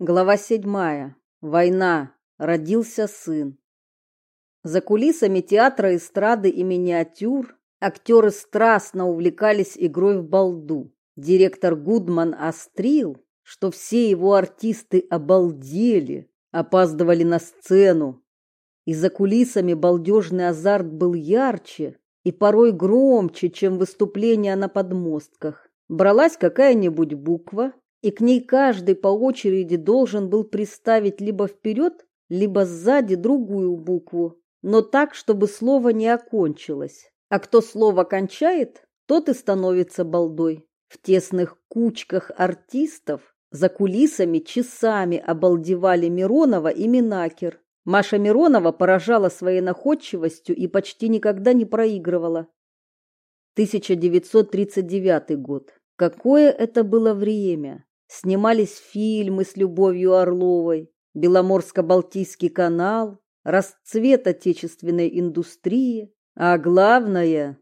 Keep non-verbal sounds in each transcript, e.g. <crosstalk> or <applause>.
Глава седьмая. Война. Родился сын. За кулисами театра эстрады и миниатюр актеры страстно увлекались игрой в балду. Директор Гудман острил, что все его артисты обалдели, опаздывали на сцену. И за кулисами балдежный азарт был ярче и порой громче, чем выступления на подмостках. Бралась какая-нибудь буква, и к ней каждый по очереди должен был приставить либо вперед, либо сзади другую букву, но так, чтобы слово не окончилось. А кто слово кончает, тот и становится балдой. В тесных кучках артистов за кулисами часами обалдевали Миронова и Минакер. Маша Миронова поражала своей находчивостью и почти никогда не проигрывала. 1939 год. Какое это было время! Снимались фильмы с Любовью Орловой, Беломорско-Балтийский канал, расцвет отечественной индустрии, а главное,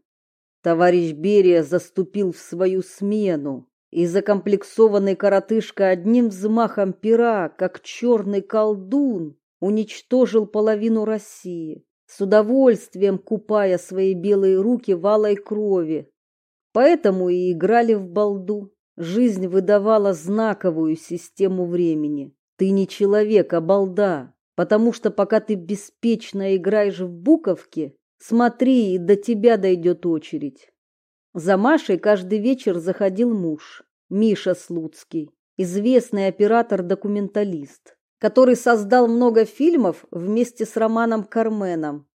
товарищ Берия заступил в свою смену, и закомплексованный коротышка одним взмахом пера, как черный колдун, уничтожил половину России, с удовольствием купая свои белые руки в алой крови. Поэтому и играли в балду. Жизнь выдавала знаковую систему времени. Ты не человек, а балда, потому что пока ты беспечно играешь в буковки, смотри, и до тебя дойдет очередь. За Машей каждый вечер заходил муж, Миша Слуцкий, известный оператор-документалист, который создал много фильмов вместе с Романом Карменом.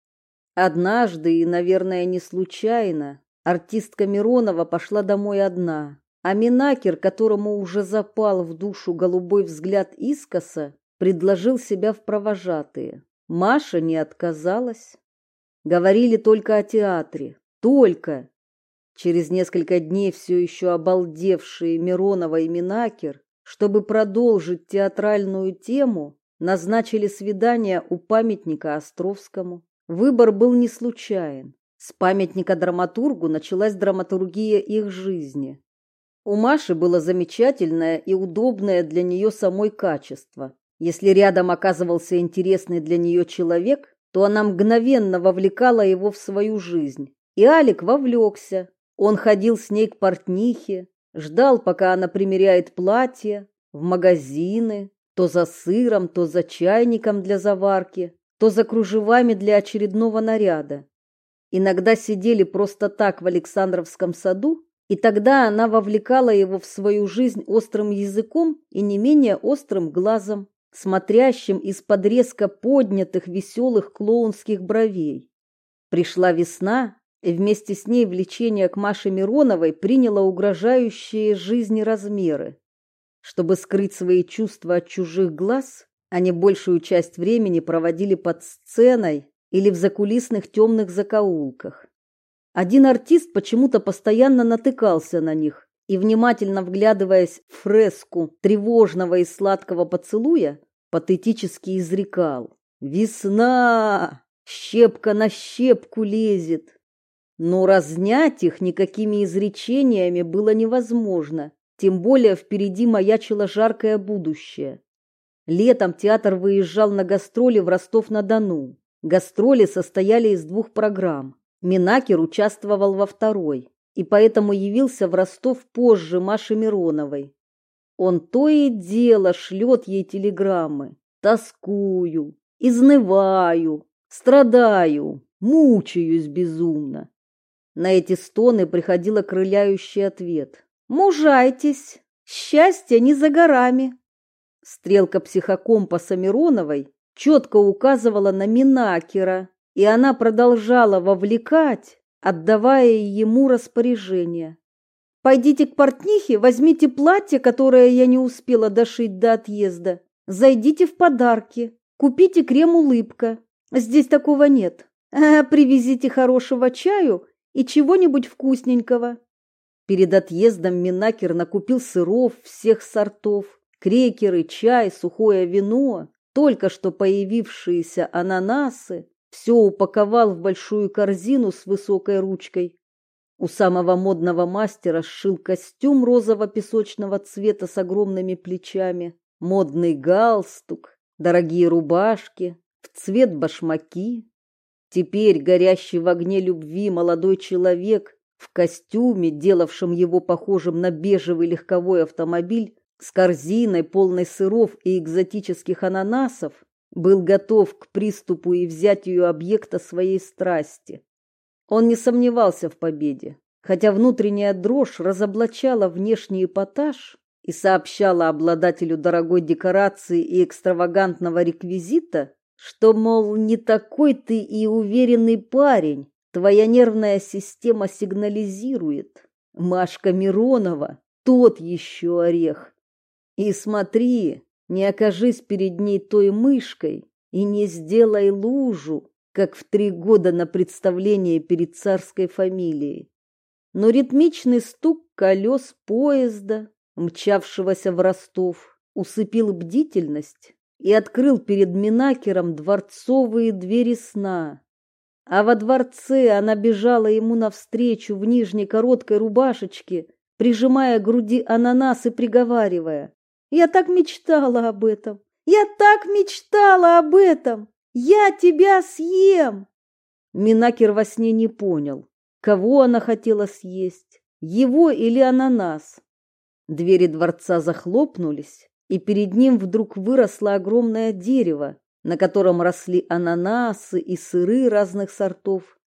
Однажды, и, наверное, не случайно, артистка Миронова пошла домой одна. А Минакер, которому уже запал в душу голубой взгляд искоса, предложил себя в провожатые. Маша не отказалась. Говорили только о театре. Только. Через несколько дней все еще обалдевшие Миронова и Минакер, чтобы продолжить театральную тему, назначили свидание у памятника Островскому. Выбор был не случайен. С памятника драматургу началась драматургия их жизни. У Маши было замечательное и удобное для нее самой качество. Если рядом оказывался интересный для нее человек, то она мгновенно вовлекала его в свою жизнь. И Алик вовлекся. Он ходил с ней к портнихе, ждал, пока она примеряет платье, в магазины, то за сыром, то за чайником для заварки, то за кружевами для очередного наряда. Иногда сидели просто так в Александровском саду и тогда она вовлекала его в свою жизнь острым языком и не менее острым глазом, смотрящим из-под резко поднятых веселых клоунских бровей. Пришла весна, и вместе с ней влечение к Маше Мироновой приняло угрожающие жизни размеры. Чтобы скрыть свои чувства от чужих глаз, они большую часть времени проводили под сценой или в закулисных темных закоулках. Один артист почему-то постоянно натыкался на них и, внимательно вглядываясь в фреску тревожного и сладкого поцелуя, патетически изрекал «Весна! Щепка на щепку лезет!» Но разнять их никакими изречениями было невозможно, тем более впереди маячило жаркое будущее. Летом театр выезжал на гастроли в Ростов-на-Дону. Гастроли состояли из двух программ Минакер участвовал во второй и поэтому явился в Ростов позже Маши Мироновой. Он то и дело шлет ей телеграммы. Тоскую, изнываю, страдаю, мучаюсь безумно. На эти стоны приходил окрыляющий ответ. «Мужайтесь, счастье не за горами». Стрелка психокомпаса Мироновой четко указывала на Минакера, и она продолжала вовлекать, отдавая ему распоряжение. «Пойдите к портнихе, возьмите платье, которое я не успела дошить до отъезда. Зайдите в подарки, купите крем-улыбка. Здесь такого нет. А, привезите хорошего чаю и чего-нибудь вкусненького». Перед отъездом Минакер накупил сыров всех сортов, крекеры, чай, сухое вино, только что появившиеся ананасы, все упаковал в большую корзину с высокой ручкой. У самого модного мастера сшил костюм розово-песочного цвета с огромными плечами, модный галстук, дорогие рубашки, в цвет башмаки. Теперь горящий в огне любви молодой человек в костюме, делавшем его похожим на бежевый легковой автомобиль, с корзиной, полной сыров и экзотических ананасов, был готов к приступу и взятию объекта своей страсти. Он не сомневался в победе, хотя внутренняя дрожь разоблачала внешний эпатаж и сообщала обладателю дорогой декорации и экстравагантного реквизита, что, мол, не такой ты и уверенный парень, твоя нервная система сигнализирует. Машка Миронова, тот еще орех. И смотри, не окажись перед ней той мышкой и не сделай лужу, как в три года на представлении перед царской фамилией. Но ритмичный стук колес поезда, мчавшегося в Ростов, усыпил бдительность и открыл перед Минакером дворцовые двери сна. А во дворце она бежала ему навстречу в нижней короткой рубашечке, прижимая к груди ананас и приговаривая. «Я так мечтала об этом! Я так мечтала об этом! Я тебя съем!» Минакер во сне не понял, кого она хотела съесть, его или ананас. Двери дворца захлопнулись, и перед ним вдруг выросло огромное дерево, на котором росли ананасы и сыры разных сортов.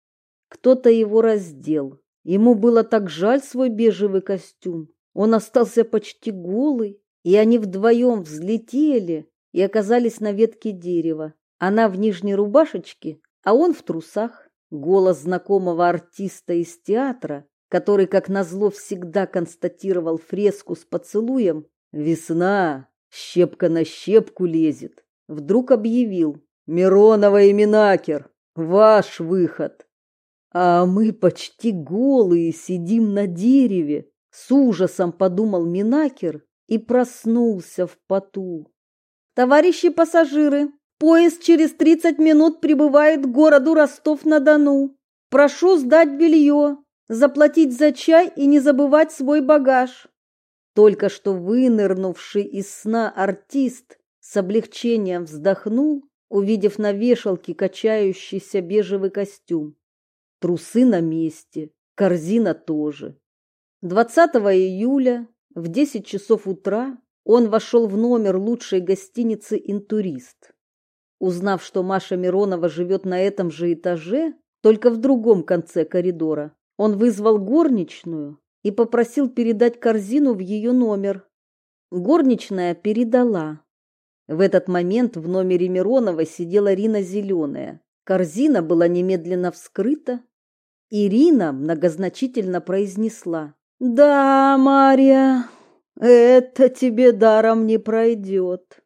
Кто-то его раздел. Ему было так жаль свой бежевый костюм. Он остался почти голый, и они вдвоем взлетели и оказались на ветке дерева. Она в нижней рубашечке, а он в трусах. Голос знакомого артиста из театра, который, как назло, всегда констатировал фреску с поцелуем «Весна!» щепка на щепку лезет, вдруг объявил «Миронова и Минакер, ваш выход!» А мы почти голые сидим на дереве, с ужасом подумал Минакер и проснулся в поту. Товарищи пассажиры, поезд через тридцать минут прибывает к городу Ростов-на-Дону. Прошу сдать белье, заплатить за чай и не забывать свой багаж. Только что вынырнувший из сна артист с облегчением вздохнул, увидев на вешалке качающийся бежевый костюм. Трусы на месте, корзина тоже. 20 июля в 10 часов утра он вошел в номер лучшей гостиницы «Интурист». Узнав, что Маша Миронова живет на этом же этаже, только в другом конце коридора, он вызвал горничную и попросил передать корзину в ее номер. Горничная передала. В этот момент в номере Миронова сидела Рина Зеленая. Корзина была немедленно вскрыта. Ирина многозначительно произнесла. «Да, Мария, это тебе даром не пройдет».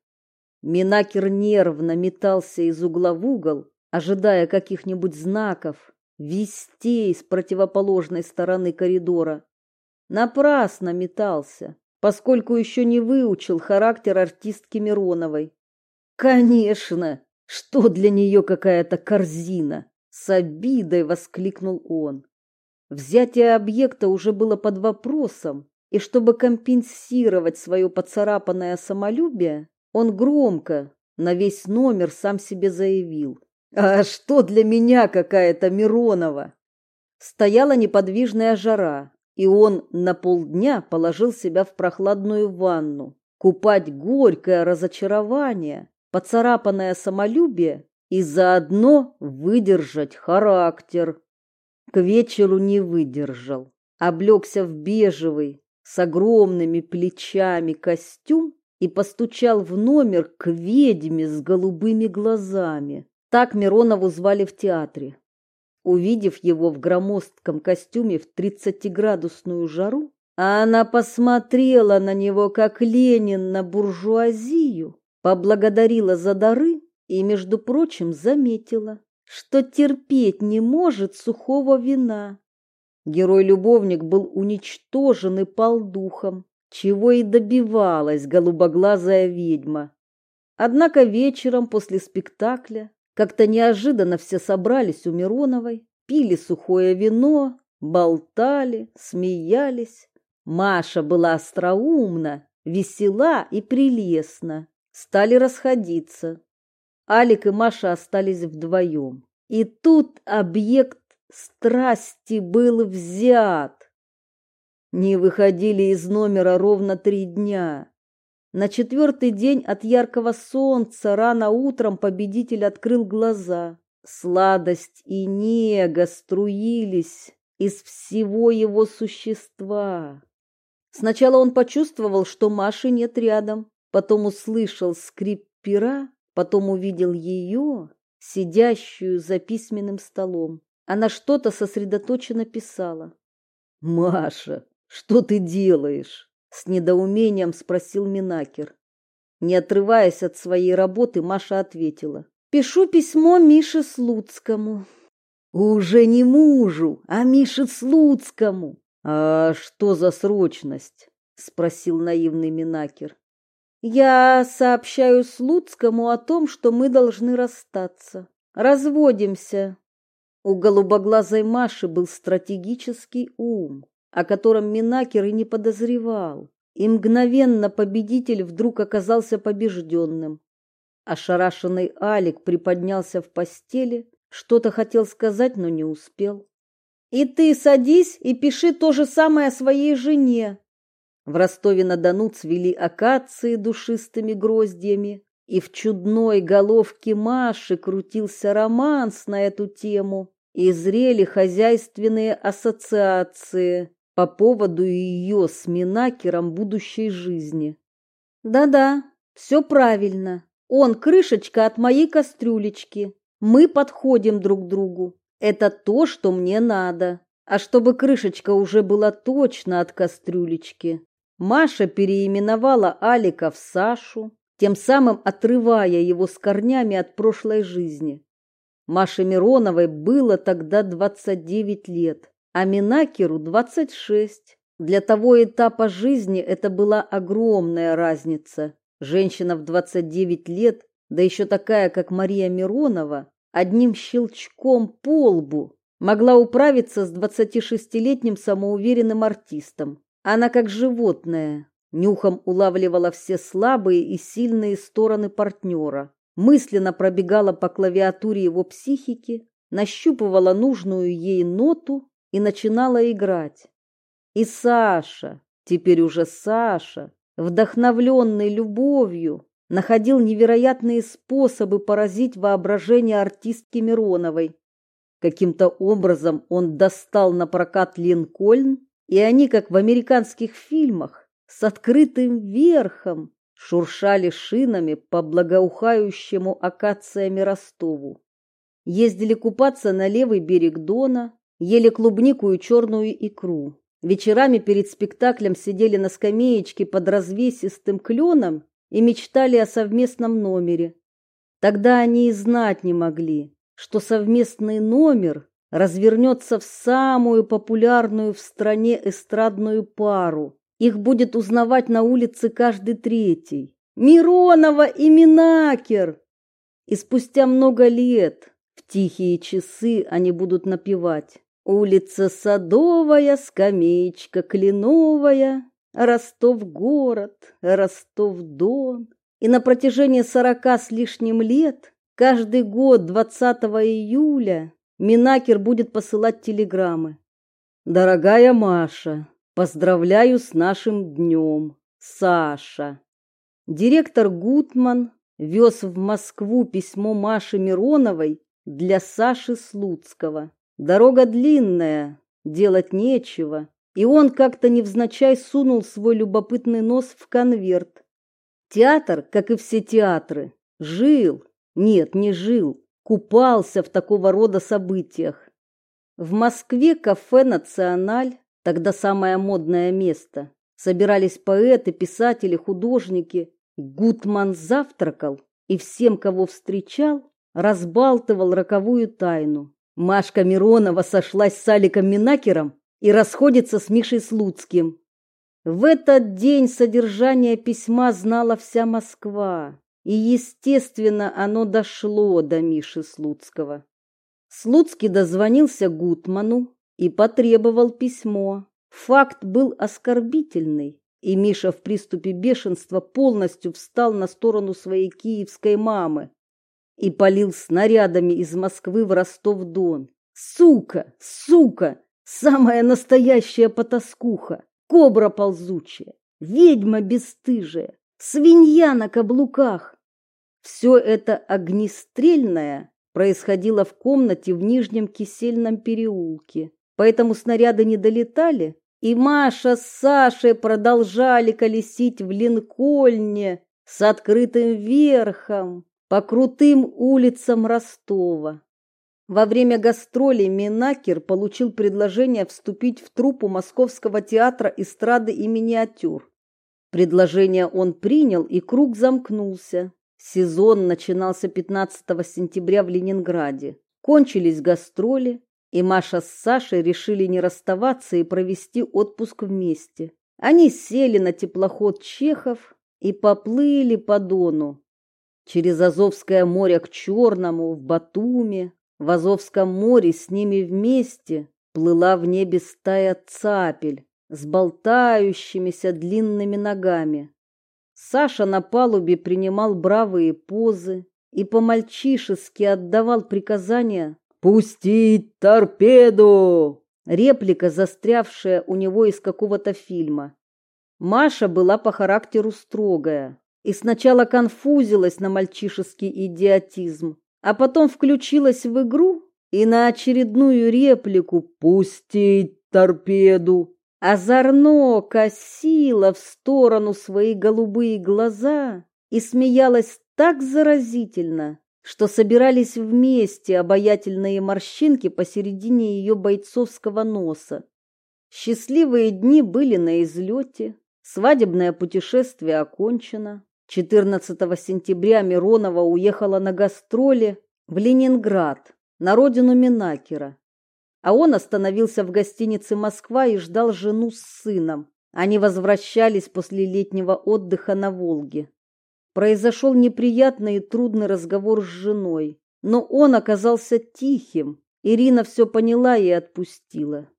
Минакер нервно метался из угла в угол, ожидая каких-нибудь знаков, вестей с противоположной стороны коридора. Напрасно метался, поскольку еще не выучил характер артистки Мироновой. Конечно, что для нее какая-то корзина, с обидой воскликнул он. Взятие объекта уже было под вопросом, и чтобы компенсировать свое поцарапанное самолюбие, он громко на весь номер сам себе заявил: "А что для меня какая-то Миронова?" Стояла неподвижная жара, и он на полдня положил себя в прохладную ванну, купать горькое разочарование, поцарапанное самолюбие и заодно выдержать характер. К вечеру не выдержал, облегся в бежевый с огромными плечами костюм и постучал в номер к ведьме с голубыми глазами. Так Миронову звали в театре. Увидев его в громоздком костюме в тридцатиградусную жару, она посмотрела на него, как Ленин на буржуазию, поблагодарила за дары и, между прочим, заметила, что терпеть не может сухого вина. Герой-любовник был уничтожен и пал духом, чего и добивалась голубоглазая ведьма. Однако вечером после спектакля как-то неожиданно все собрались у Мироновой, пили сухое вино, болтали, смеялись. Маша была остроумна весела и прелестна. Стали расходиться. Алик и Маша остались вдвоем. И тут объект страсти был взят. Не выходили из номера ровно три дня. На четвертый день от яркого солнца рано утром победитель открыл глаза. Сладость и нега струились из всего его существа. Сначала он почувствовал, что Маши нет рядом, потом услышал скрип пера, потом увидел ее, сидящую за письменным столом. Она что-то сосредоточенно писала. «Маша, что ты делаешь?» — с недоумением спросил Минакер. Не отрываясь от своей работы, Маша ответила. «Пишу письмо Мише Слуцкому». «Уже не мужу, а Мише Слуцкому». «А что за срочность?» — спросил наивный Минакер. «Я сообщаю Слуцкому о том, что мы должны расстаться. Разводимся». У голубоглазой Маши был стратегический ум, о котором Минакер и не подозревал. И мгновенно победитель вдруг оказался побежденным. Ошарашенный Алик приподнялся в постели, что-то хотел сказать, но не успел. И ты садись и пиши то же самое своей жене. В Ростове-на-Дону цвели акации душистыми гроздьями, и в чудной головке Маши крутился романс на эту тему, и зрели хозяйственные ассоциации по поводу ее с Минакером будущей жизни. Да-да, все правильно. Он крышечка от моей кастрюлечки. Мы подходим друг другу. Это то, что мне надо. А чтобы крышечка уже была точно от кастрюлечки, Маша переименовала Алика в Сашу, тем самым отрывая его с корнями от прошлой жизни. Маше Мироновой было тогда 29 лет, а Минакеру 26. Для того этапа жизни это была огромная разница. Женщина в 29 лет, да еще такая, как Мария Миронова, одним щелчком по лбу могла управиться с 26-летним самоуверенным артистом. Она как животное, нюхом улавливала все слабые и сильные стороны партнера, мысленно пробегала по клавиатуре его психики, нащупывала нужную ей ноту и начинала играть. И Саша, теперь уже Саша, вдохновленный любовью, находил невероятные способы поразить воображение артистки Мироновой. Каким-то образом он достал на прокат Линкольн, и они, как в американских фильмах, с открытым верхом шуршали шинами по благоухающему акациями Ростову. Ездили купаться на левый берег Дона, ели клубнику и черную икру. Вечерами перед спектаклем сидели на скамеечке под развесистым кленом и мечтали о совместном номере. Тогда они и знать не могли, что совместный номер развернется в самую популярную в стране эстрадную пару. Их будет узнавать на улице каждый третий. Миронова и Минакер! И спустя много лет в тихие часы они будут напевать. Улица Садовая, скамеечка кленовая, Ростов город, Ростов Дон. И на протяжении сорока с лишним лет, каждый год 20 июля, Минакер будет посылать телеграммы. Дорогая Маша, поздравляю с нашим днем. Саша. Директор Гутман вез в Москву письмо Маши Мироновой для Саши Слуцкого. Дорога длинная, делать нечего и он как-то невзначай сунул свой любопытный нос в конверт. Театр, как и все театры, жил, нет, не жил, купался в такого рода событиях. В Москве кафе «Националь», тогда самое модное место, собирались поэты, писатели, художники. Гутман завтракал и всем, кого встречал, разбалтывал роковую тайну. Машка Миронова сошлась с Аликом Минакером и расходится с Мишей Слуцким. В этот день содержание письма знала вся Москва, и, естественно, оно дошло до Миши Слуцкого. Слуцкий дозвонился Гутману и потребовал письмо. Факт был оскорбительный, и Миша в приступе бешенства полностью встал на сторону своей киевской мамы и полил снарядами из Москвы в Ростов-Дон. Сука, сука, самая настоящая потаскуха, кобра ползучая, ведьма бесстыжая, свинья на каблуках. Все это огнестрельное происходило в комнате в Нижнем Кисельном переулке, поэтому снаряды не долетали, и Маша с Сашей продолжали колесить в Линкольне с открытым верхом по крутым улицам Ростова. Во время гастролей Минакер получил предложение вступить в труппу Московского театра эстрады и миниатюр. Предложение он принял, и круг замкнулся. Сезон начинался 15 сентября в Ленинграде. Кончились гастроли, и Маша с Сашей решили не расставаться и провести отпуск вместе. Они сели на теплоход Чехов и поплыли по Дону. Через Азовское море к Черному, в Батуми, в Азовском море с ними вместе плыла в небе стая цапель с болтающимися длинными ногами. Саша на палубе принимал бравые позы и по-мальчишески отдавал приказания «Пустить торпеду!» Реплика, застрявшая у него из какого-то фильма. Маша была по характеру строгая и сначала конфузилась на мальчишеский идиотизм, а потом включилась в игру и на очередную реплику «Пустить торпеду!» Озорно косила в сторону свои голубые глаза и смеялась так заразительно, что собирались вместе обаятельные морщинки посередине ее бойцовского носа. Счастливые дни были на излете, свадебное путешествие окончено. 14 сентября Миронова уехала на гастроли в Ленинград, на родину Минакера. А он остановился в гостинице «Москва» и ждал жену с сыном. Они возвращались после летнего отдыха на Волге. Произошел неприятный и трудный разговор с женой, но он оказался тихим. Ирина все поняла и отпустила.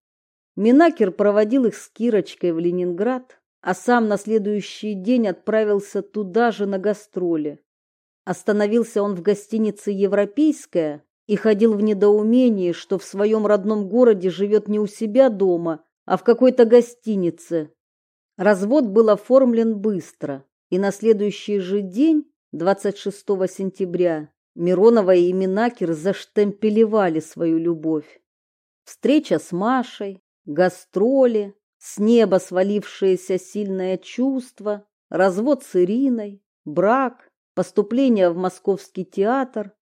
Минакер проводил их с Кирочкой в Ленинград, а сам на следующий день отправился туда же на гастроли. Остановился он в гостинице «Европейская» и ходил в недоумении, что в своем родном городе живет не у себя дома, а в какой-то гостинице. Развод был оформлен быстро. И на следующий же день, 26 сентября, Миронова и Минакер заштемпелевали свою любовь. Встреча с Машей, гастроли, с неба свалившееся сильное чувство, развод с Ириной, брак, поступление в Московский театр.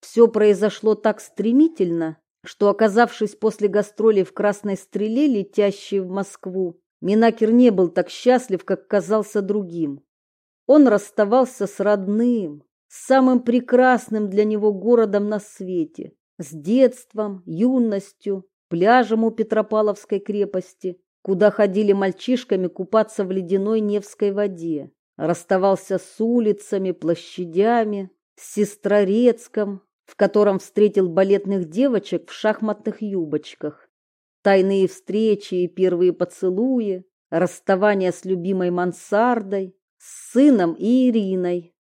Все произошло так стремительно, что, оказавшись после гастролей в Красной Стреле, летящей в Москву, Минакер не был так счастлив, как казался другим. Он расставался с родным, с самым прекрасным для него городом на свете, с детством, юностью, пляжем у Петропавловской крепости, куда ходили мальчишками купаться в ледяной Невской воде. Расставался с улицами, площадями, с Сестрорецком, в котором встретил балетных девочек в шахматных юбочках. Тайные встречи и первые поцелуи, расставание с любимой мансардой, с сыном и Ириной.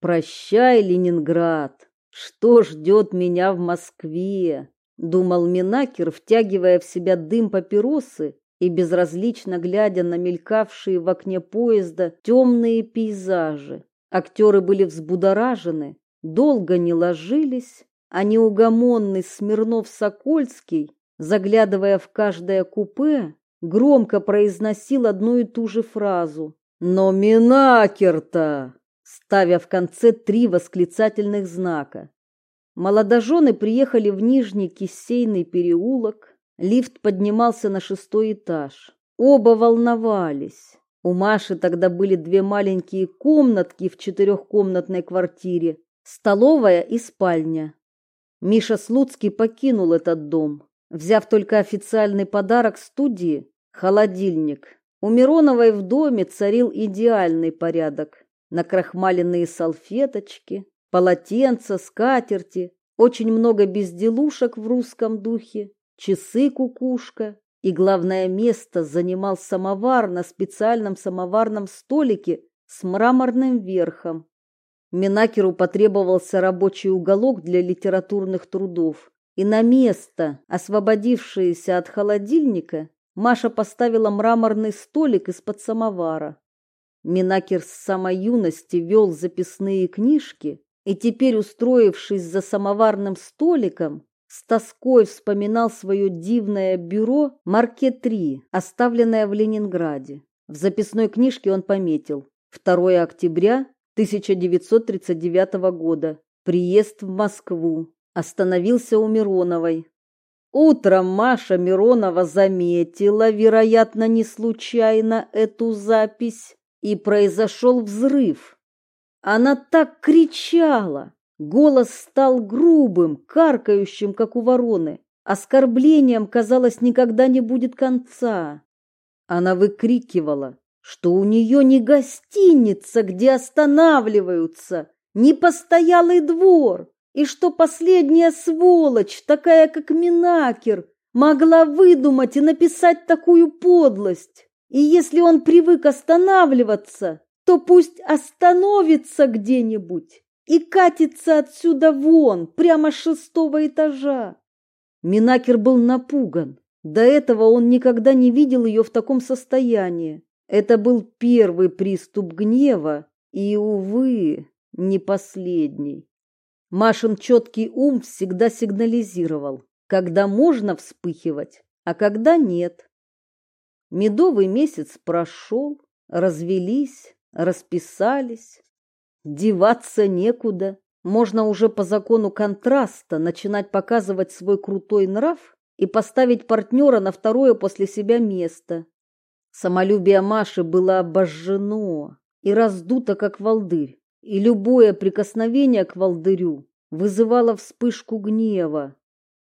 Прощай, Ленинград. Что ждет меня в Москве? думал Минакер, втягивая в себя дым папиросы и безразлично глядя на мелькавшие в окне поезда темные пейзажи. Актеры были взбудоражены, долго не ложились, а неугомонный Смирнов-Сокольский, заглядывая в каждое купе, громко произносил одну и ту же фразу но Минакер-то, ставя в конце три восклицательных знака. Молодожены приехали в Нижний Кисейный переулок. Лифт поднимался на шестой этаж. Оба волновались. У Маши тогда были две маленькие комнатки в четырехкомнатной квартире, столовая и спальня. Миша Слуцкий покинул этот дом, взяв только официальный подарок студии – холодильник. У Мироновой в доме царил идеальный порядок. Накрахмаленные салфеточки, полотенца, скатерти, очень много безделушек в русском духе, часы-кукушка, и главное место занимал самовар на специальном самоварном столике с мраморным верхом. Минакеру потребовался рабочий уголок для литературных трудов, и на место, освободившееся от холодильника, Маша поставила мраморный столик из-под самовара. Минакер с самой юности вел записные книжки и теперь, устроившись за самоварным столиком, с тоской вспоминал свое дивное бюро «Марке-3», оставленное в Ленинграде. В записной книжке он пометил 2 октября 1939 года. Приезд в Москву. Остановился у Мироновой. Утром Маша Миронова заметила, вероятно, не случайно, эту запись, и произошел взрыв. Она так кричала, голос стал грубым, каркающим, как у вороны. Оскорблением, казалось, никогда не будет конца. Она выкрикивала, что у нее не гостиница, где останавливаются, не постоялый двор, и что последняя сволочь, такая как Минакер, могла выдумать и написать такую подлость. И если он привык останавливаться, то пусть остановится где-нибудь и катится отсюда вон, прямо с шестого этажа. Минакер был напуган. До этого он никогда не видел ее в таком состоянии. Это был первый приступ гнева и, увы, не последний. Машин четкий ум всегда сигнализировал, когда можно вспыхивать, а когда нет. Медовый месяц прошел, развелись, расписались. Деваться некуда. Можно уже по закону контраста начинать показывать свой крутой нрав и поставить партнера на второе после себя место. Самолюбие Маши было обожжено и раздуто, как волдырь, и любое прикосновение к волдырю вызывало вспышку гнева,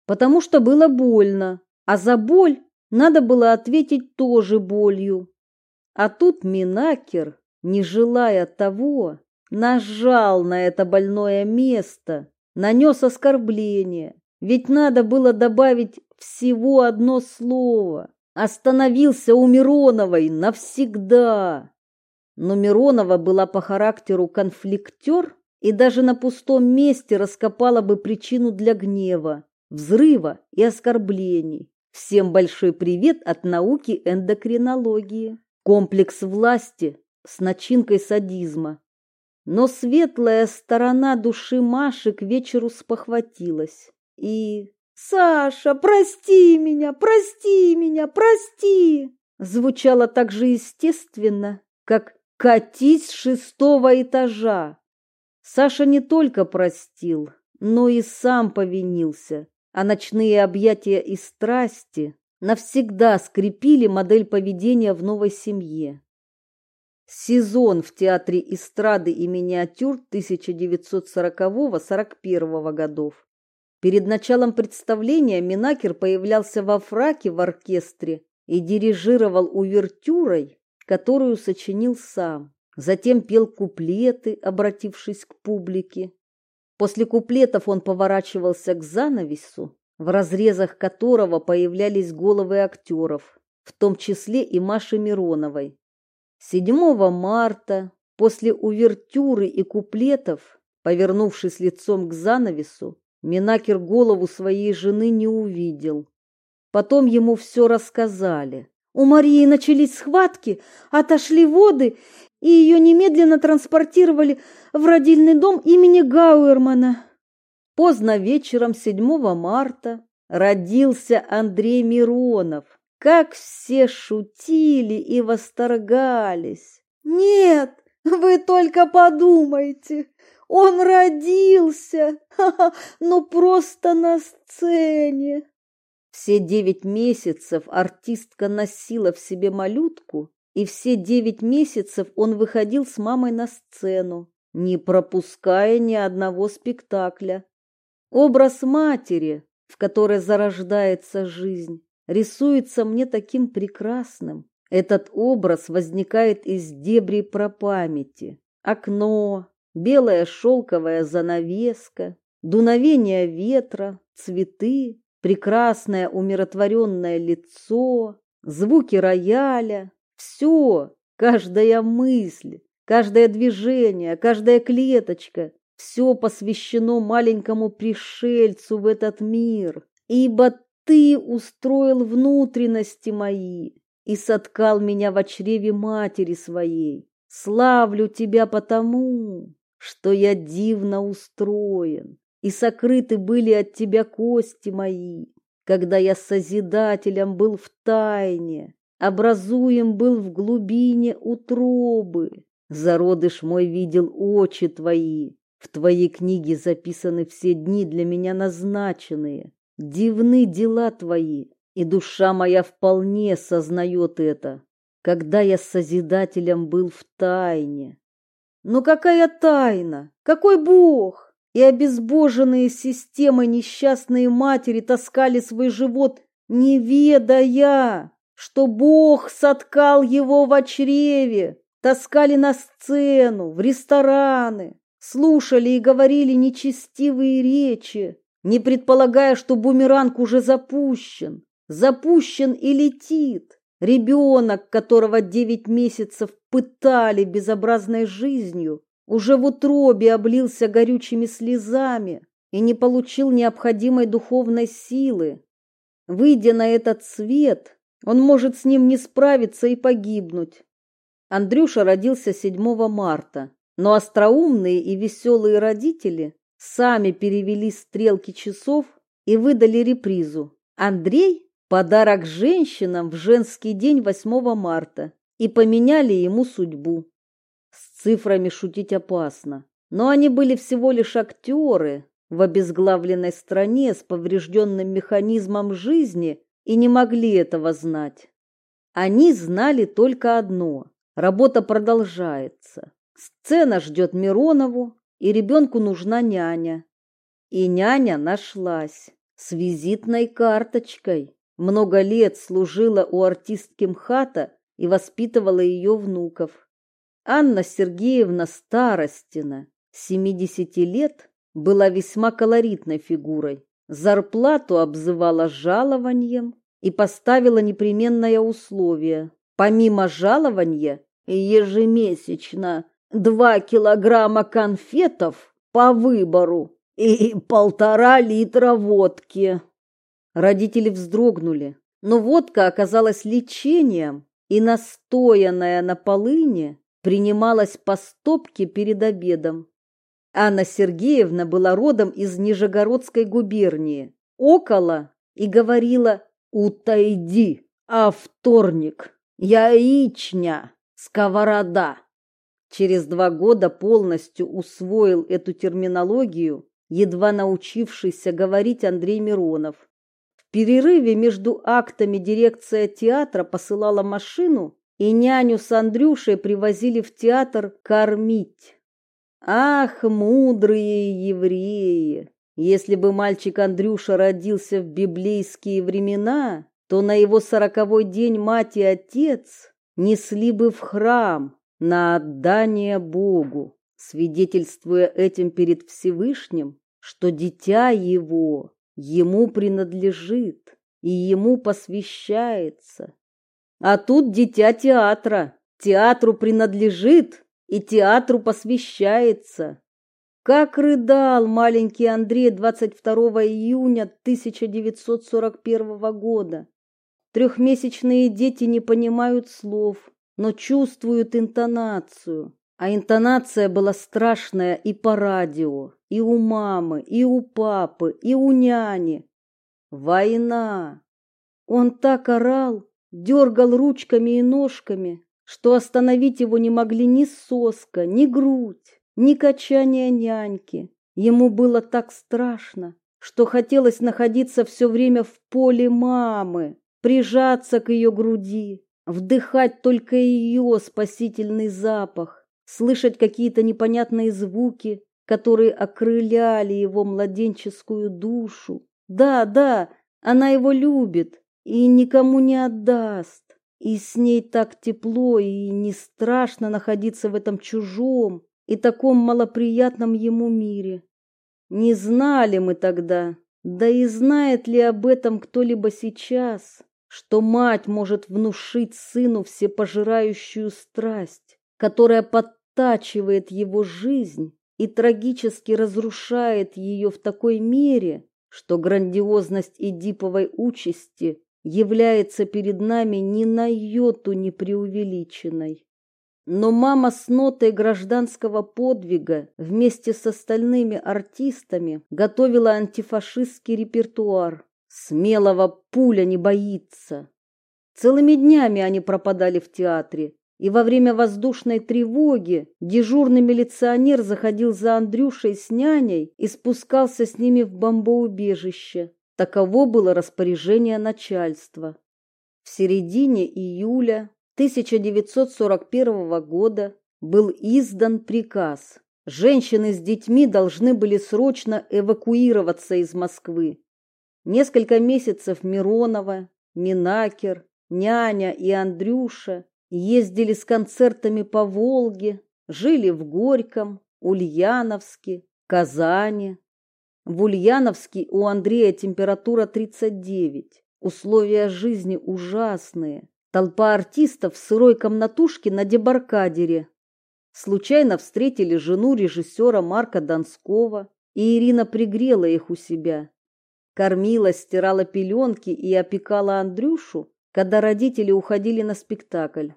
потому что было больно, а за боль надо было ответить тоже болью. А тут Минакер, не желая того, нажал на это больное место, нанес оскорбление, ведь надо было добавить всего одно слово остановился у Мироновой навсегда. Но Миронова была по характеру конфликтер и даже на пустом месте раскопала бы причину для гнева, взрыва и оскорблений. Всем большой привет от науки эндокринологии. Комплекс власти с начинкой садизма. Но светлая сторона души Маши к вечеру спохватилась и «Саша, прости меня, прости меня, прости!» Звучало так же естественно, как «катись с шестого этажа». Саша не только простил, но и сам повинился, а ночные объятия и страсти навсегда скрепили модель поведения в новой семье. Сезон в Театре эстрады и миниатюр 1940-41 годов Перед началом представления Минакер появлялся во фраке в оркестре и дирижировал увертюрой, которую сочинил сам. Затем пел куплеты, обратившись к публике. После куплетов он поворачивался к занавесу, в разрезах которого появлялись головы актеров, в том числе и Маши Мироновой. 7 марта, после увертюры и куплетов, повернувшись лицом к занавесу, Минакер голову своей жены не увидел. Потом ему все рассказали. У Марии начались схватки, отошли воды, и ее немедленно транспортировали в родильный дом имени Гауэрмана. Поздно вечером 7 марта родился Андрей Миронов. Как все шутили и восторгались. Нет, вы только подумайте, он родился! Ха-ха! Ну просто на сцене! Все девять месяцев артистка носила в себе малютку, и все девять месяцев он выходил с мамой на сцену, не пропуская ни одного спектакля. Образ матери, в которой зарождается жизнь, рисуется мне таким прекрасным. Этот образ возникает из дебрей прапамяти. Окно, белая шелковая занавеска, дуновение ветра, цветы, прекрасное умиротворенное лицо, звуки рояля, все, каждая мысль, каждое движение, каждая клеточка, все посвящено маленькому пришельцу в этот мир, ибо ты устроил внутренности мои и соткал меня в чреве матери своей. Славлю тебя потому, что я дивно устроен, и сокрыты были от тебя кости мои, когда я созидателем был в тайне, образуем был в глубине утробы. Зародыш мой видел очи твои, в твоей книге записаны все дни для меня назначенные. Дивны дела твои, и душа моя вполне сознает это, когда я созидателем был в тайне. Но какая тайна? Какой Бог? И обезбоженные системы несчастные матери таскали свой живот, не ведая, что Бог соткал его в чреве, таскали на сцену, в рестораны, слушали и говорили нечестивые речи, не предполагая, что бумеранг уже запущен, запущен и летит. Ребенок, которого девять месяцев пытали безобразной жизнью, уже в утробе облился горючими слезами и не получил необходимой духовной силы. Выйдя на этот свет, он может с ним не справиться и погибнуть. Андрюша родился 7 марта, но остроумные и веселые родители сами перевели стрелки часов и выдали репризу. Андрей Подарок женщинам в женский день 8 марта и поменяли ему судьбу. С цифрами шутить опасно, но они были всего лишь актеры в обезглавленной стране с поврежденным механизмом жизни и не могли этого знать. Они знали только одно – работа продолжается. Сцена ждет Миронову, и ребенку нужна няня. И няня нашлась с визитной карточкой много лет служила у артистки МХАТа и воспитывала ее внуков. Анна Сергеевна Старостина, 70 лет, была весьма колоритной фигурой. Зарплату обзывала жалованием и поставила непременное условие. Помимо жалования, ежемесячно два килограмма конфетов по выбору и полтора литра водки. Родители вздрогнули, но водка оказалась лечением, и настоянная на полыне принималась по стопке перед обедом. Анна Сергеевна была родом из Нижегородской губернии, около, и говорила «Утойди, а вторник, яичня, сковорода». Через два года полностью усвоил эту терминологию, едва научившийся говорить Андрей Миронов перерыве между актами дирекция театра посылала машину, и няню с Андрюшей привозили в театр кормить. Ах, мудрые евреи! Если бы мальчик Андрюша родился в библейские времена, то на его сороковой день мать и отец несли бы в храм на отдание Богу, свидетельствуя этим перед Всевышним, что дитя его ему принадлежит и ему посвящается. А тут дитя театра, театру принадлежит и театру посвящается. Как рыдал маленький Андрей 22 июня 1941 года. Трехмесячные дети не понимают слов, но чувствуют интонацию. А интонация была страшная и по радио, и у мамы, и у папы, и у няни. Война. Он так орал, дергал ручками и ножками, что остановить его не могли ни соска, ни грудь, ни качание няньки. Ему было так страшно, что хотелось находиться все время в поле мамы, прижаться к ее груди, вдыхать только ее спасительный запах слышать какие-то непонятные звуки, которые окрыляли его младенческую душу. Да, да, она его любит и никому не отдаст. И с ней так тепло и не страшно находиться в этом чужом и таком малоприятном ему мире. Не знали мы тогда, Да и знает ли об этом кто-либо сейчас, что мать может внушить сыну всепожирающую страсть, которая подтачивает его жизнь и трагически разрушает ее в такой мере, что грандиозность Эдиповой участи является перед нами ни на йоту не преувеличенной. Но мама с нотой гражданского подвига вместе с остальными артистами готовила антифашистский репертуар. Смелого пуля не боится. Целыми днями они пропадали в театре, и во время воздушной тревоги дежурный милиционер заходил за Андрюшей с няней и спускался с ними в бомбоубежище. Таково было распоряжение начальства. В середине июля 1941 года был издан приказ. Женщины с детьми должны были срочно эвакуироваться из Москвы. Несколько месяцев Миронова, Минакер, няня и Андрюша ездили с концертами по Волге, жили в Горьком, Ульяновске, Казани. В Ульяновске у Андрея температура 39. Условия жизни ужасные. Толпа артистов в сырой комнатушке на дебаркадере. Случайно встретили жену режиссера Марка Донского, и Ирина пригрела их у себя. Кормила, стирала пеленки и опекала Андрюшу, когда родители уходили на спектакль.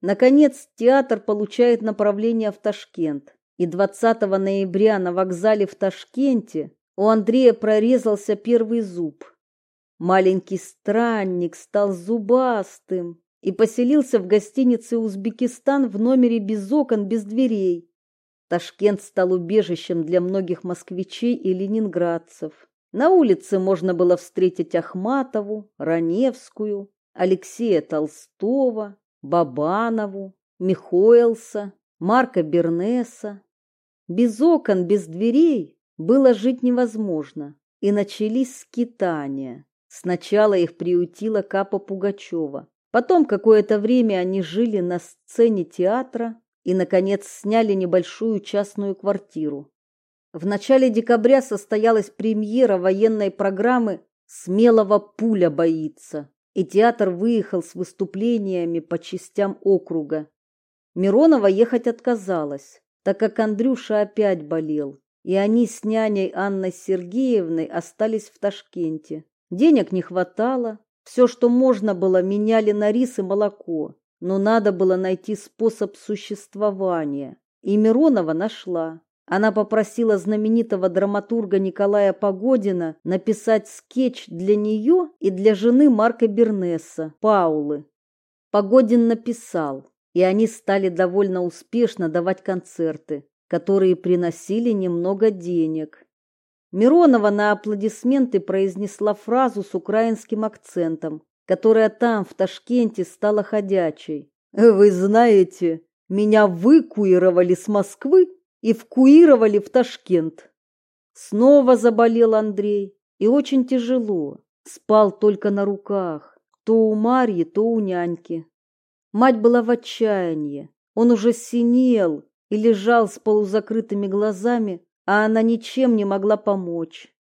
Наконец, театр получает направление в Ташкент, и 20 ноября на вокзале в Ташкенте у Андрея прорезался первый зуб. Маленький странник стал зубастым и поселился в гостинице «Узбекистан» в номере без окон, без дверей. Ташкент стал убежищем для многих москвичей и ленинградцев. На улице можно было встретить Ахматову, Раневскую, Алексея Толстого, Бабанову, Михоэлса, Марка Бернеса. Без окон, без дверей было жить невозможно, и начались скитания. Сначала их приютила Капа Пугачева. Потом какое-то время они жили на сцене театра и, наконец, сняли небольшую частную квартиру. В начале декабря состоялась премьера военной программы «Смелого пуля боится», и театр выехал с выступлениями по частям округа. Миронова ехать отказалась, так как Андрюша опять болел, и они с няней Анной Сергеевной остались в Ташкенте. Денег не хватало, все, что можно было, меняли на рис и молоко, но надо было найти способ существования, и Миронова нашла. Она попросила знаменитого драматурга Николая Погодина написать скетч для нее и для жены Марка Бернеса, Паулы. Погодин написал, и они стали довольно успешно давать концерты, которые приносили немного денег. Миронова на аплодисменты произнесла фразу с украинским акцентом, которая там, в Ташкенте, стала ходячей. «Вы знаете, меня выкуировали с Москвы и вкуировали в Ташкент». Снова заболел Андрей, и очень тяжело. Спал только на руках, то у Марьи, то у няньки. Мать была в отчаянии. Он уже синел и лежал с полузакрытыми глазами, а она ничем не могла помочь.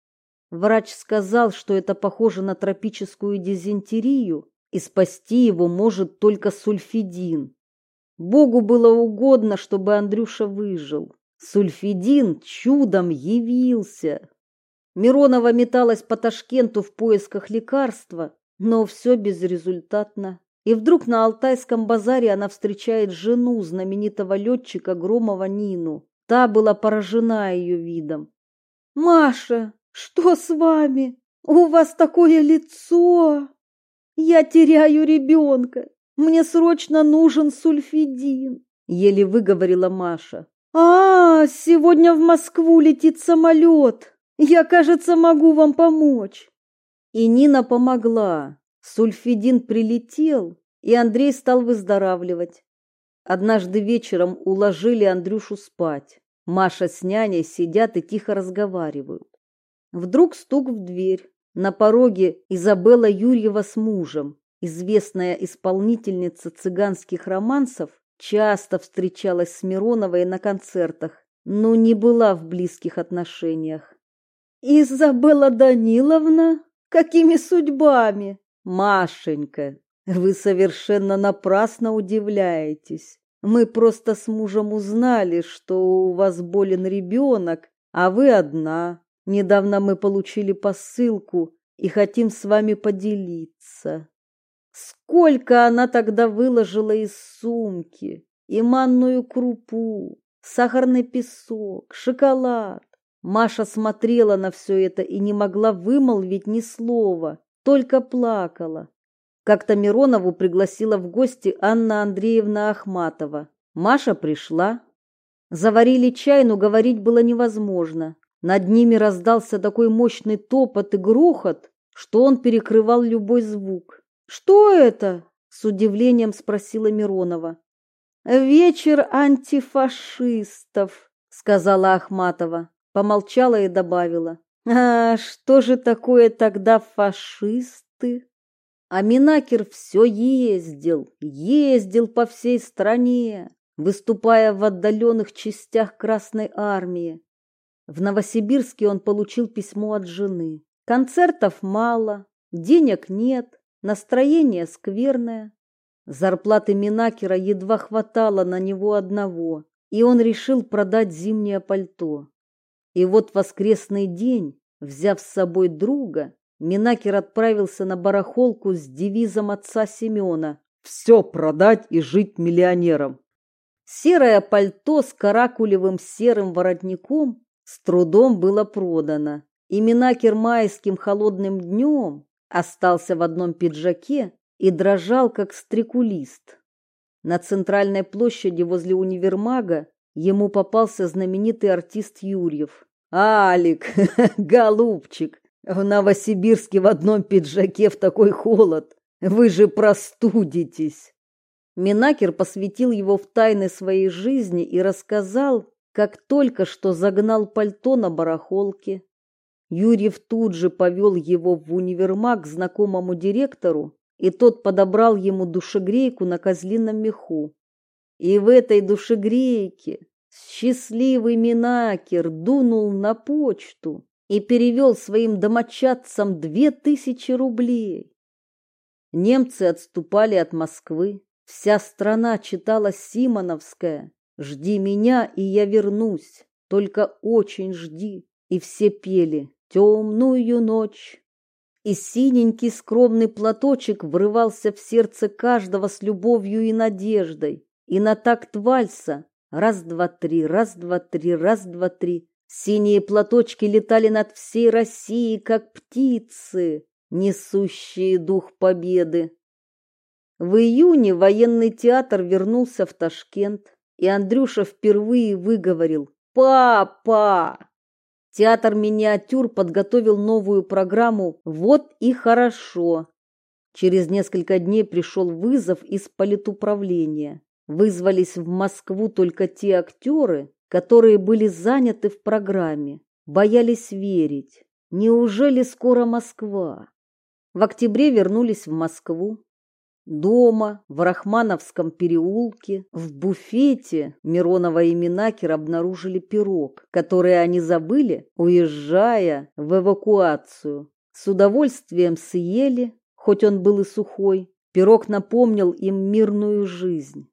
Врач сказал, что это похоже на тропическую дизентерию, и спасти его может только сульфидин. Богу было угодно, чтобы Андрюша выжил. Сульфидин чудом явился. Миронова металась по Ташкенту в поисках лекарства, но все безрезультатно. И вдруг на Алтайском базаре она встречает жену знаменитого летчика Громова Нину. Та была поражена ее видом. «Маша, что с вами? У вас такое лицо! Я теряю ребенка! Мне срочно нужен сульфидин!» Еле выговорила Маша. «А, сегодня в Москву летит самолет! Я, кажется, могу вам помочь!» И Нина помогла. Сульфидин прилетел, и Андрей стал выздоравливать. Однажды вечером уложили Андрюшу спать. Маша с няней сидят и тихо разговаривают. Вдруг стук в дверь. На пороге Изабелла Юрьева с мужем, известная исполнительница цыганских романсов, часто встречалась с Мироновой на концертах, но не была в близких отношениях. Изабелла Даниловна? Какими судьбами? Машенька, вы совершенно напрасно удивляетесь. Мы просто с мужем узнали, что у вас болен ребенок, а вы одна. Недавно мы получили посылку и хотим с вами поделиться. Сколько она тогда выложила из сумки, и манную крупу, сахарный песок, шоколад. Маша смотрела на все это и не могла вымолвить ни слова, только плакала. Как-то Миронову пригласила в гости Анна Андреевна Ахматова. Маша пришла. Заварили чай, но говорить было невозможно. Над ними раздался такой мощный топот и грохот, что он перекрывал любой звук. «Что это?» – с удивлением спросила Миронова. «Вечер антифашистов», – сказала Ахматова. Помолчала и добавила. «А что же такое тогда фашисты?» А Минакер все ездил, ездил по всей стране, выступая в отдаленных частях Красной Армии, в Новосибирске он получил письмо от жены. Концертов мало, денег нет, настроение скверное. Зарплаты Минакера едва хватало на него одного, и он решил продать зимнее пальто. И вот воскресный день, взяв с собой друга, Минакер отправился на барахолку с девизом отца Семена «Все продать и жить миллионером». Серое пальто с каракулевым серым воротником с трудом было продано. И Минакер майским холодным днем остался в одном пиджаке и дрожал, как стрекулист. На центральной площади возле универмага ему попался знаменитый артист Юрьев. «Алик, <laughs> голубчик, в Новосибирске в одном пиджаке в такой холод, вы же простудитесь!» Минакер посвятил его в тайны своей жизни и рассказал, как только что загнал пальто на барахолке. Юрьев тут же повел его в универмаг к знакомому директору, и тот подобрал ему душегрейку на козлином меху. И в этой душегрейке счастливый Минакер дунул на почту и перевел своим домочадцам две тысячи рублей. Немцы отступали от Москвы, вся страна читала Симоновское, Жди меня, и я вернусь, только очень жди. И все пели темную ночь. И синенький скромный платочек врывался в сердце каждого с любовью и надеждой. И на такт вальса раз-два-три, раз-два-три, раз-два-три. Синие платочки летали над всей Россией, как птицы, несущие дух победы. В июне военный театр вернулся в Ташкент и Андрюша впервые выговорил «Папа!». Театр миниатюр подготовил новую программу «Вот и хорошо». Через несколько дней пришел вызов из политуправления. Вызвались в Москву только те актеры, которые были заняты в программе, боялись верить. Неужели скоро Москва? В октябре вернулись в Москву, Дома, в Рахмановском переулке, в буфете Миронова и Минакер обнаружили пирог, который они забыли, уезжая в эвакуацию. С удовольствием съели, хоть он был и сухой. Пирог напомнил им мирную жизнь.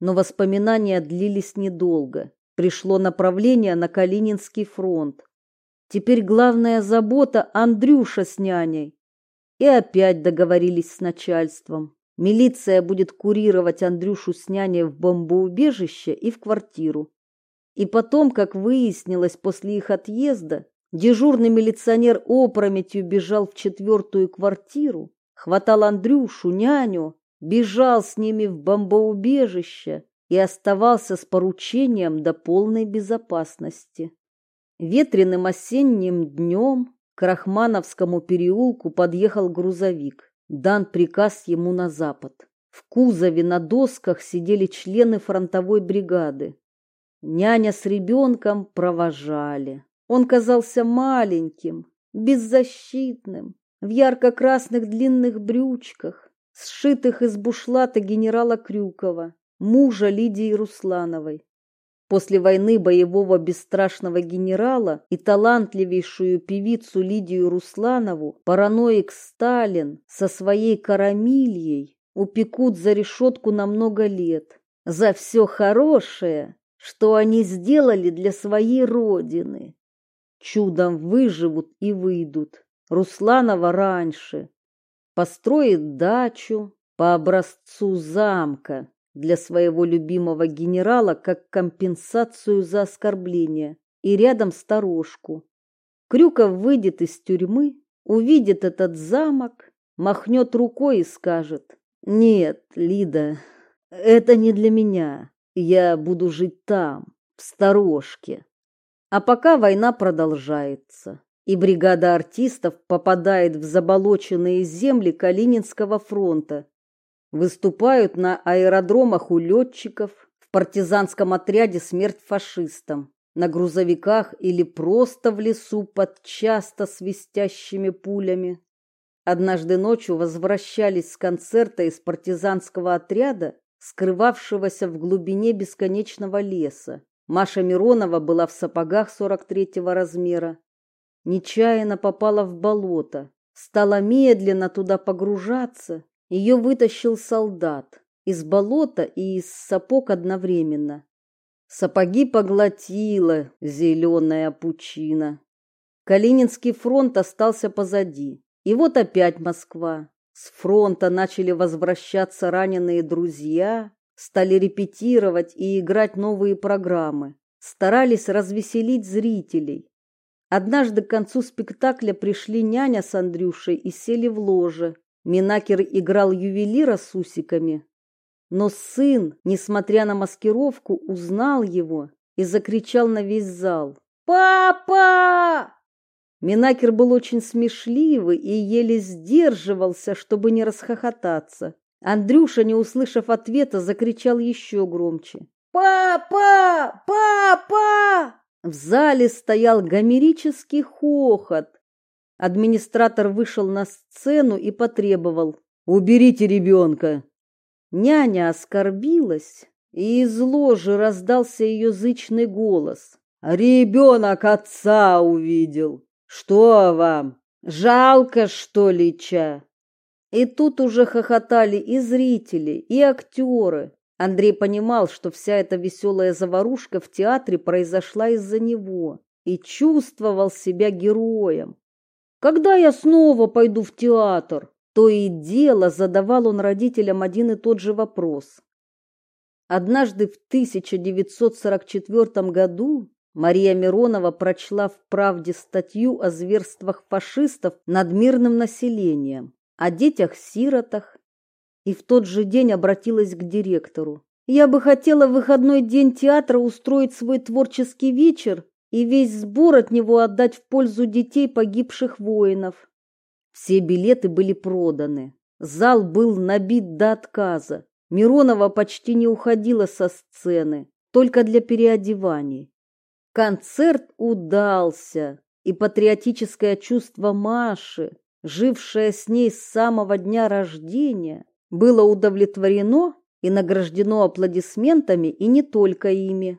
Но воспоминания длились недолго. Пришло направление на Калининский фронт. Теперь главная забота Андрюша с няней. И опять договорились с начальством. Милиция будет курировать Андрюшу с няней в бомбоубежище и в квартиру. И потом, как выяснилось после их отъезда, дежурный милиционер опрометью бежал в четвертую квартиру, хватал Андрюшу, няню, бежал с ними в бомбоубежище и оставался с поручением до полной безопасности. Ветреным осенним днем к Рахмановскому переулку подъехал грузовик. Дан приказ ему на запад. В кузове на досках сидели члены фронтовой бригады. Няня с ребенком провожали. Он казался маленьким, беззащитным, в ярко-красных длинных брючках, сшитых из бушлата генерала Крюкова, мужа Лидии Руслановой. После войны боевого бесстрашного генерала и талантливейшую певицу Лидию Русланову параноик Сталин со своей карамильей упекут за решетку на много лет за все хорошее, что они сделали для своей родины. Чудом выживут и выйдут. Русланова раньше. Построит дачу по образцу замка для своего любимого генерала как компенсацию за оскорбление и рядом сторожку. Крюков выйдет из тюрьмы, увидит этот замок, махнет рукой и скажет «Нет, Лида, это не для меня. Я буду жить там, в сторожке». А пока война продолжается, и бригада артистов попадает в заболоченные земли Калининского фронта, Выступают на аэродромах у летчиков, в партизанском отряде «Смерть фашистам», на грузовиках или просто в лесу под часто свистящими пулями. Однажды ночью возвращались с концерта из партизанского отряда, скрывавшегося в глубине бесконечного леса. Маша Миронова была в сапогах 43-го размера. Нечаянно попала в болото, стала медленно туда погружаться ее вытащил солдат из болота и из сапог одновременно. Сапоги поглотила зеленая пучина. Калининский фронт остался позади. И вот опять Москва. С фронта начали возвращаться раненые друзья, стали репетировать и играть новые программы, старались развеселить зрителей. Однажды к концу спектакля пришли няня с Андрюшей и сели в ложе, Минакер играл ювелира с усиками, но сын, несмотря на маскировку, узнал его и закричал на весь зал. «Папа!» Минакер был очень смешливый и еле сдерживался, чтобы не расхохотаться. Андрюша, не услышав ответа, закричал еще громче. «Папа! Папа!» В зале стоял гомерический хохот. Администратор вышел на сцену и потребовал «Уберите ребенка!». Няня оскорбилась, и из ложи раздался ее зычный голос. «Ребенок отца увидел! Что вам? Жалко, что ли, ча?» И тут уже хохотали и зрители, и актеры. Андрей понимал, что вся эта веселая заварушка в театре произошла из-за него, и чувствовал себя героем. Когда я снова пойду в театр? То и дело задавал он родителям один и тот же вопрос. Однажды в 1944 году Мария Миронова прочла в «Правде» статью о зверствах фашистов над мирным населением, о детях-сиротах, и в тот же день обратилась к директору. «Я бы хотела в выходной день театра устроить свой творческий вечер и весь сбор от него отдать в пользу детей погибших воинов. Все билеты были проданы. Зал был набит до отказа. Миронова почти не уходила со сцены, только для переодеваний. Концерт удался, и патриотическое чувство Маши, жившее с ней с самого дня рождения, было удовлетворено и награждено аплодисментами и не только ими.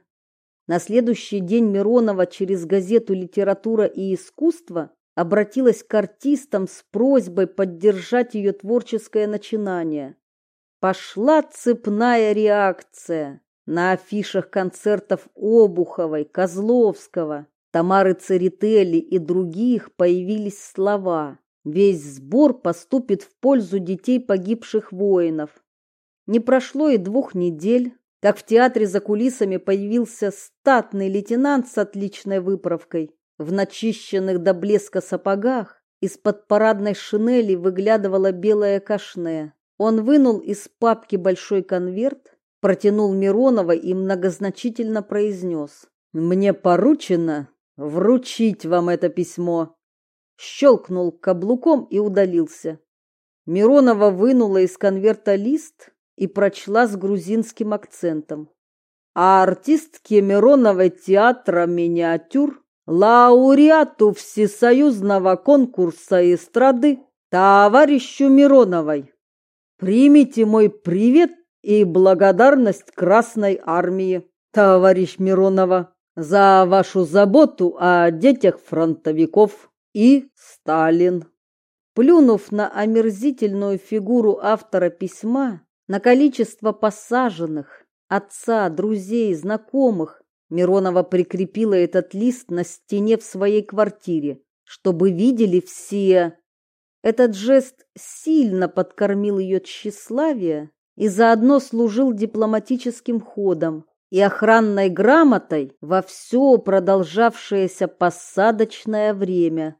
На следующий день Миронова через газету «Литература и искусство» обратилась к артистам с просьбой поддержать ее творческое начинание. Пошла цепная реакция. На афишах концертов Обуховой, Козловского, Тамары Церетели и других появились слова «Весь сбор поступит в пользу детей погибших воинов». Не прошло и двух недель, как в театре за кулисами появился статный лейтенант с отличной выправкой. В начищенных до блеска сапогах из-под парадной шинели выглядывала белая кашне. Он вынул из папки большой конверт, протянул Миронова и многозначительно произнес. «Мне поручено вручить вам это письмо». Щелкнул каблуком и удалился. Миронова вынула из конверта лист и прочла с грузинским акцентом. А артистке Мироновой театра «Миниатюр», лауреату всесоюзного конкурса эстрады, товарищу Мироновой. Примите мой привет и благодарность Красной Армии. товарищ Миронова, за вашу заботу о детях фронтовиков и Сталин. Плюнув на омерзительную фигуру автора письма, на количество посаженных, отца, друзей, знакомых, Миронова прикрепила этот лист на стене в своей квартире, чтобы видели все. Этот жест сильно подкормил ее тщеславие и заодно служил дипломатическим ходом и охранной грамотой во все продолжавшееся посадочное время.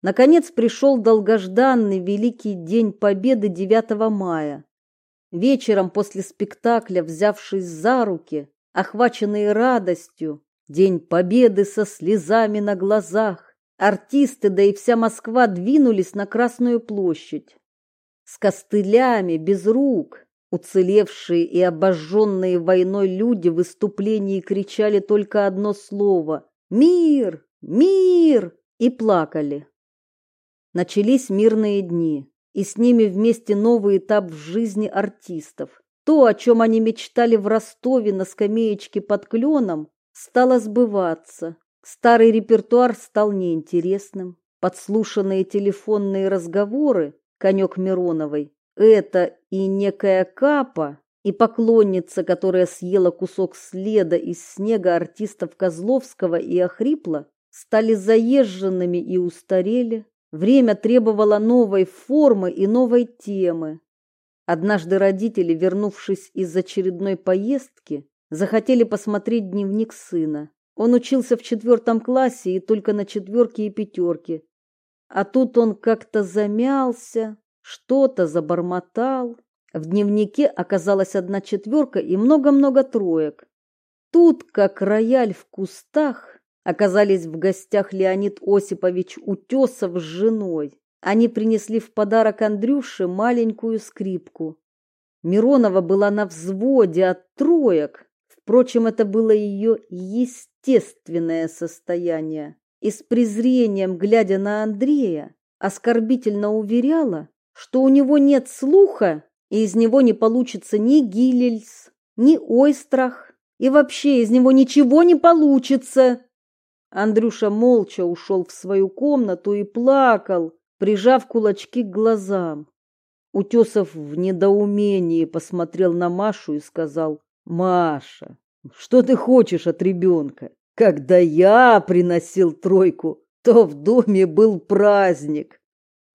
Наконец пришел долгожданный великий день Победы 9 мая. Вечером после спектакля, взявшись за руки, охваченные радостью, День Победы со слезами на глазах, артисты, да и вся Москва двинулись на Красную площадь. С костылями, без рук, уцелевшие и обожженные войной люди в выступлении кричали только одно слово «Мир! Мир!» и плакали. Начались мирные дни, и с ними вместе новый этап в жизни артистов. То, о чем они мечтали в Ростове на скамеечке под кленом, стало сбываться. Старый репертуар стал неинтересным. Подслушанные телефонные разговоры, конек Мироновой, это и некая капа, и поклонница, которая съела кусок следа из снега артистов Козловского и охрипла, стали заезженными и устарели. Время требовало новой формы и новой темы. Однажды родители, вернувшись из очередной поездки, захотели посмотреть дневник сына. Он учился в четвертом классе и только на четверке и пятерке. А тут он как-то замялся, что-то забормотал. В дневнике оказалась одна четверка и много-много троек. Тут, как рояль в кустах, Оказались в гостях Леонид Осипович Утесов с женой. Они принесли в подарок Андрюше маленькую скрипку. Миронова была на взводе от троек. Впрочем, это было ее естественное состояние. И с презрением, глядя на Андрея, оскорбительно уверяла, что у него нет слуха, и из него не получится ни Гилельс, ни Ойстрах, и вообще из него ничего не получится. Андрюша молча ушел в свою комнату и плакал, прижав кулачки к глазам. Утесов в недоумении посмотрел на Машу и сказал, «Маша, что ты хочешь от ребенка? Когда я приносил тройку, то в доме был праздник».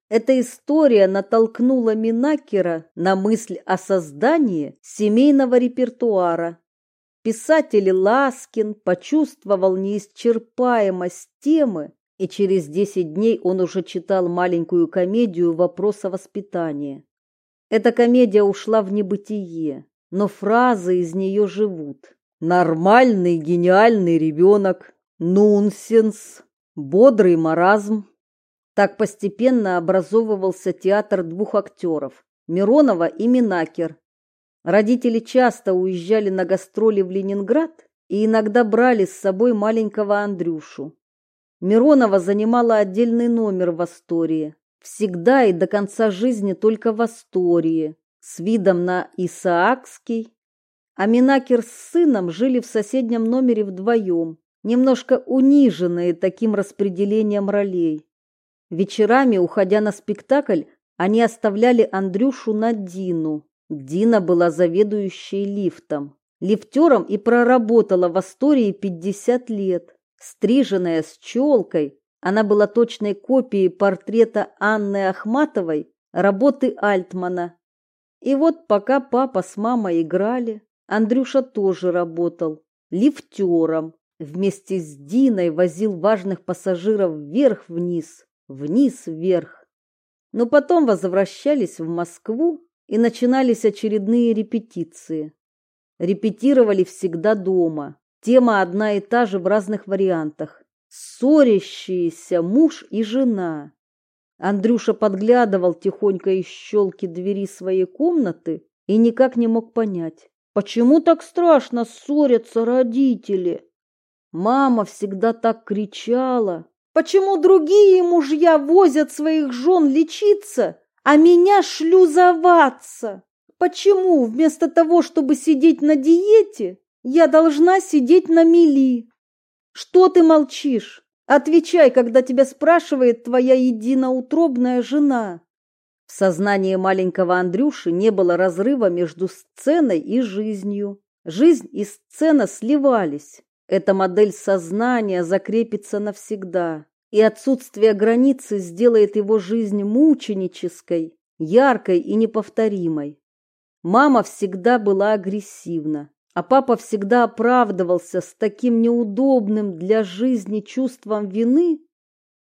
Эта история натолкнула Минакера на мысль о создании семейного репертуара. Писатель Ласкин почувствовал неисчерпаемость темы, и через десять дней он уже читал маленькую комедию «Вопрос о воспитании». Эта комедия ушла в небытие, но фразы из нее живут. Нормальный гениальный ребенок, нунсенс, бодрый маразм. Так постепенно образовывался театр двух актеров – Миронова и Минакер, Родители часто уезжали на гастроли в Ленинград и иногда брали с собой маленького Андрюшу. Миронова занимала отдельный номер в Астории. Всегда и до конца жизни только в Астории, с видом на Исаакский. А Минакер с сыном жили в соседнем номере вдвоем, немножко униженные таким распределением ролей. Вечерами, уходя на спектакль, они оставляли Андрюшу на Дину, Дина была заведующей лифтом. Лифтером и проработала в Астории 50 лет. Стриженная с челкой, она была точной копией портрета Анны Ахматовой, работы Альтмана. И вот пока папа с мамой играли, Андрюша тоже работал лифтером. Вместе с Диной возил важных пассажиров вверх-вниз, вниз-вверх. Но потом возвращались в Москву и начинались очередные репетиции. Репетировали всегда дома. Тема одна и та же в разных вариантах. Ссорящиеся муж и жена. Андрюша подглядывал тихонько из щелки двери своей комнаты и никак не мог понять, почему так страшно ссорятся родители. Мама всегда так кричала. Почему другие мужья возят своих жен лечиться, а меня шлюзоваться. Почему вместо того, чтобы сидеть на диете, Я должна сидеть на мели. Что ты молчишь? Отвечай, когда тебя спрашивает твоя единоутробная жена. В сознании маленького Андрюши не было разрыва между сценой и жизнью. Жизнь и сцена сливались. Эта модель сознания закрепится навсегда, и отсутствие границы сделает его жизнь мученической, яркой и неповторимой. Мама всегда была агрессивна, а папа всегда оправдывался с таким неудобным для жизни чувством вины.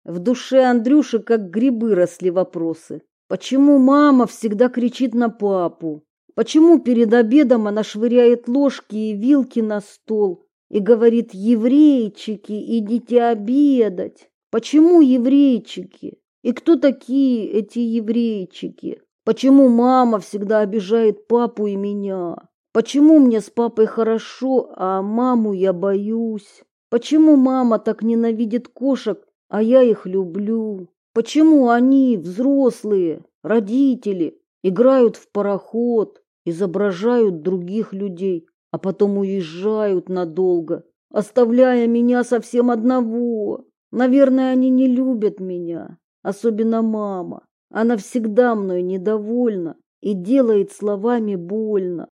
В душе Андрюши как грибы росли вопросы. Почему мама всегда кричит на папу? Почему перед обедом она швыряет ложки и вилки на стол и говорит «Еврейчики, идите обедать»? Почему еврейчики? И кто такие эти еврейчики? Почему мама всегда обижает папу и меня? Почему мне с папой хорошо, а маму я боюсь? Почему мама так ненавидит кошек, а я их люблю? Почему они, взрослые, родители, играют в пароход, изображают других людей, а потом уезжают надолго, оставляя меня совсем одного? Наверное, они не любят меня, особенно мама. Она всегда мной недовольна и делает словами больно.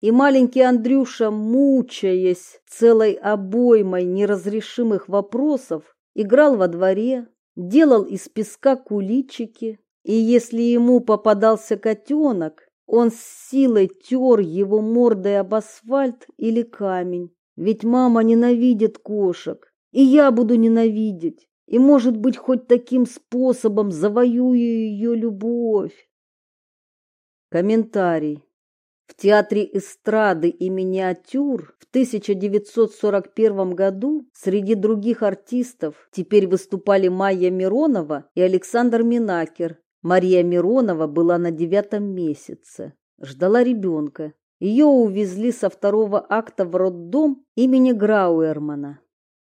И маленький Андрюша, мучаясь целой обоймой неразрешимых вопросов, играл во дворе, делал из песка куличики, и если ему попадался котенок, он с силой тер его мордой об асфальт или камень. Ведь мама ненавидит кошек, и я буду ненавидеть, и, может быть, хоть таким способом завоюю ее любовь. Комментарий. В театре эстрады и миниатюр в 1941 году среди других артистов теперь выступали Майя Миронова и Александр Минакер. Мария Миронова была на девятом месяце, ждала ребенка. Ее увезли со второго акта в роддом имени Грауэрмана.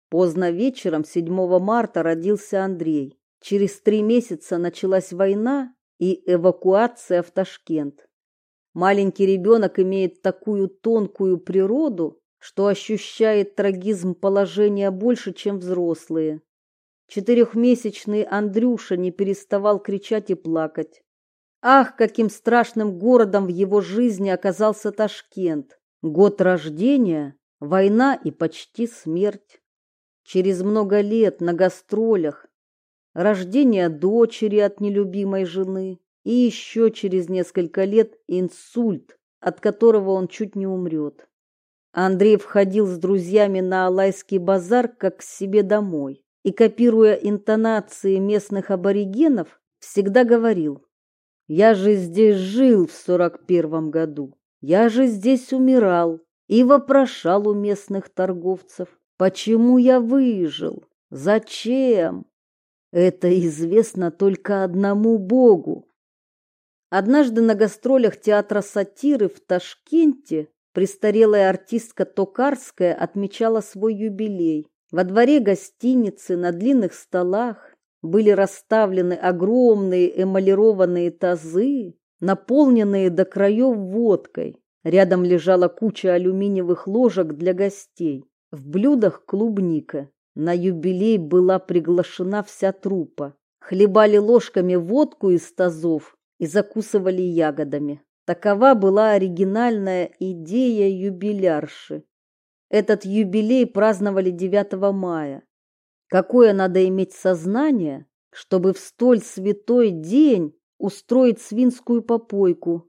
Поздно вечером 7 марта родился Андрей. Через три месяца началась война и эвакуация в Ташкент. Маленький ребенок имеет такую тонкую природу, что ощущает трагизм положения больше, чем взрослые. Четырехмесячный Андрюша не переставал кричать и плакать. Ах, каким страшным городом в его жизни оказался Ташкент. Год рождения, война и почти смерть. Через много лет на гастролях, рождение дочери от нелюбимой жены, и еще через несколько лет инсульт, от которого он чуть не умрет. Андрей входил с друзьями на Алайский базар как к себе домой и, копируя интонации местных аборигенов, всегда говорил «Я же здесь жил в сорок первом году, я же здесь умирал» и вопрошал у местных торговцев «Почему я выжил? Зачем?» Это известно только одному Богу. Однажды на гастролях театра сатиры в Ташкенте престарелая артистка Токарская отмечала свой юбилей. Во дворе гостиницы на длинных столах были расставлены огромные эмалированные тазы, наполненные до краев водкой. Рядом лежала куча алюминиевых ложек для гостей. В блюдах клубника. На юбилей была приглашена вся труппа. Хлебали ложками водку из тазов и закусывали ягодами. Такова была оригинальная идея юбилярши. Этот юбилей праздновали 9 мая. Какое надо иметь сознание, чтобы в столь святой день устроить свинскую попойку